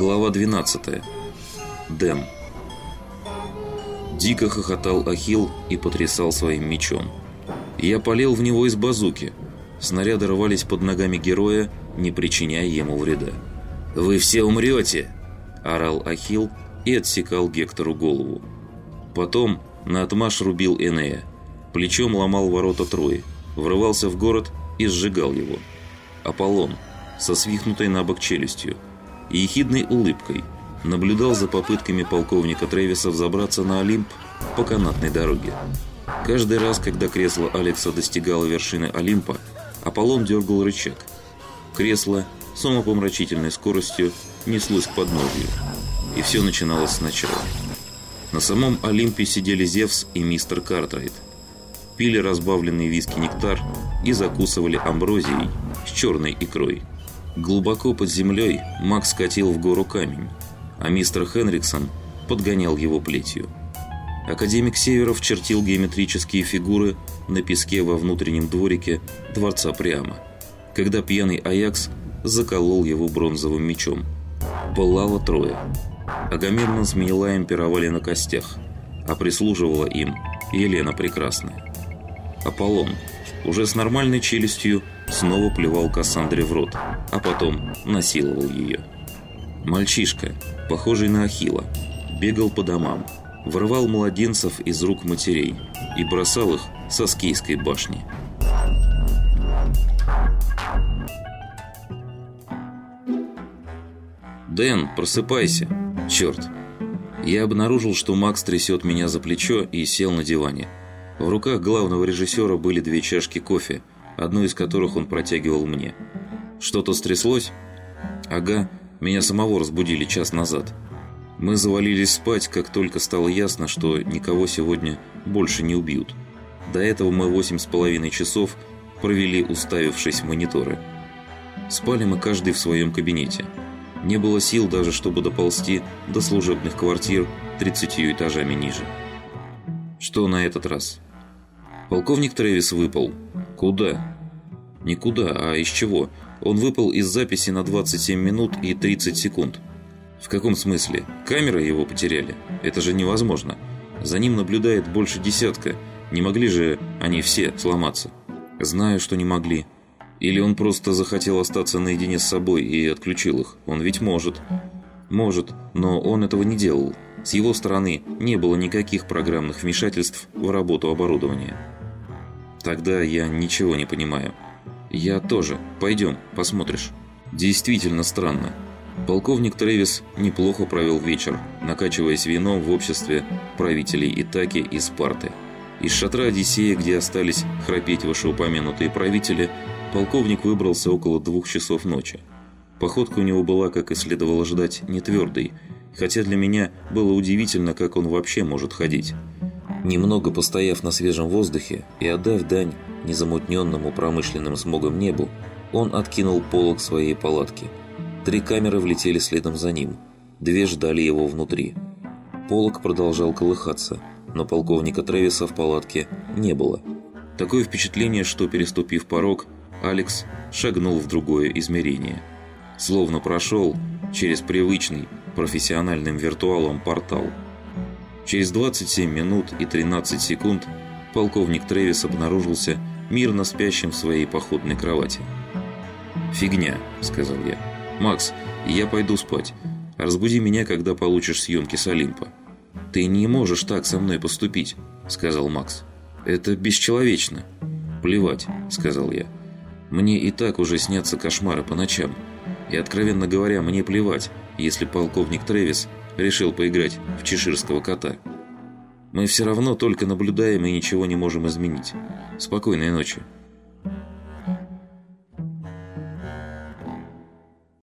Глава 12. Дэм. Дико хохотал Ахилл и потрясал своим мечом. Я полил в него из базуки. Снаряды рвались под ногами героя, не причиняя ему вреда. «Вы все умрете!» – орал Ахилл и отсекал Гектору голову. Потом на отмаш рубил Энея. Плечом ломал ворота Трои, врывался в город и сжигал его. Аполлон со свихнутой на бок челюстью – и ехидной улыбкой наблюдал за попытками полковника Тревиса взобраться на Олимп по канатной дороге. Каждый раз, когда кресло Алекса достигало вершины Олимпа, Аполлон дергал рычаг. Кресло с умопомрачительной скоростью неслось к подножью, и все начиналось сначала. На самом Олимпе сидели Зевс и мистер Картрайт. Пили разбавленный виски-нектар и закусывали амброзией с черной икрой. Глубоко под землей Макс катил в гору камень, а мистер Хенриксон подгонял его плетью. Академик Северов чертил геометрические фигуры на песке во внутреннем дворике дворца прямо, когда пьяный Аякс заколол его бронзовым мечом. Пылало трое. Агамемнон с Менелаем пировали на костях, а прислуживала им Елена Прекрасная. Аполлон, уже с нормальной челюстью, снова плевал Кассандре в рот, а потом насиловал ее. Мальчишка, похожий на Ахила, бегал по домам, вырывал младенцев из рук матерей и бросал их со скейской башни. «Дэн, просыпайся! Черт!» Я обнаружил, что Макс трясет меня за плечо и сел на диване. В руках главного режиссера были две чашки кофе – одну из которых он протягивал мне. «Что-то стряслось?» «Ага, меня самого разбудили час назад. Мы завалились спать, как только стало ясно, что никого сегодня больше не убьют. До этого мы восемь с половиной часов провели, уставившись в мониторы. Спали мы каждый в своем кабинете. Не было сил даже, чтобы доползти до служебных квартир 30 этажами ниже. Что на этот раз?» Полковник Трэвис выпал. Куда? Никуда, а из чего? Он выпал из записи на 27 минут и 30 секунд. В каком смысле? Камеры его потеряли? Это же невозможно. За ним наблюдает больше десятка. Не могли же они все сломаться? Знаю, что не могли. Или он просто захотел остаться наедине с собой и отключил их. Он ведь может. Может, но он этого не делал. С его стороны не было никаких программных вмешательств в работу оборудования. Тогда я ничего не понимаю. Я тоже. Пойдем, посмотришь. Действительно странно. Полковник Трэвис неплохо провел вечер, накачиваясь вином в обществе правителей Итаки и Спарты. Из шатра Одиссея, где остались храпеть вышеупомянутые правители, полковник выбрался около двух часов ночи. Походка у него была, как и следовало ждать, не твердой, хотя для меня было удивительно, как он вообще может ходить. Немного постояв на свежем воздухе и отдав дань незамутненному промышленным смогом небу, он откинул полог своей палатки. Три камеры влетели следом за ним. Две ждали его внутри. Полог продолжал колыхаться, но полковника Трэвиса в палатке не было. Такое впечатление, что, переступив порог, Алекс шагнул в другое измерение. Словно прошел через привычный профессиональным виртуалом портал – Через 27 минут и 13 секунд полковник Трэвис обнаружился мирно спящим в своей походной кровати. «Фигня», — сказал я. «Макс, я пойду спать. Разбуди меня, когда получишь съемки с Олимпа». «Ты не можешь так со мной поступить», — сказал Макс. «Это бесчеловечно». «Плевать», — сказал я. «Мне и так уже снятся кошмары по ночам. И, откровенно говоря, мне плевать, если полковник Трэвис решил поиграть в чеширского кота. Мы все равно только наблюдаем и ничего не можем изменить. Спокойной ночи.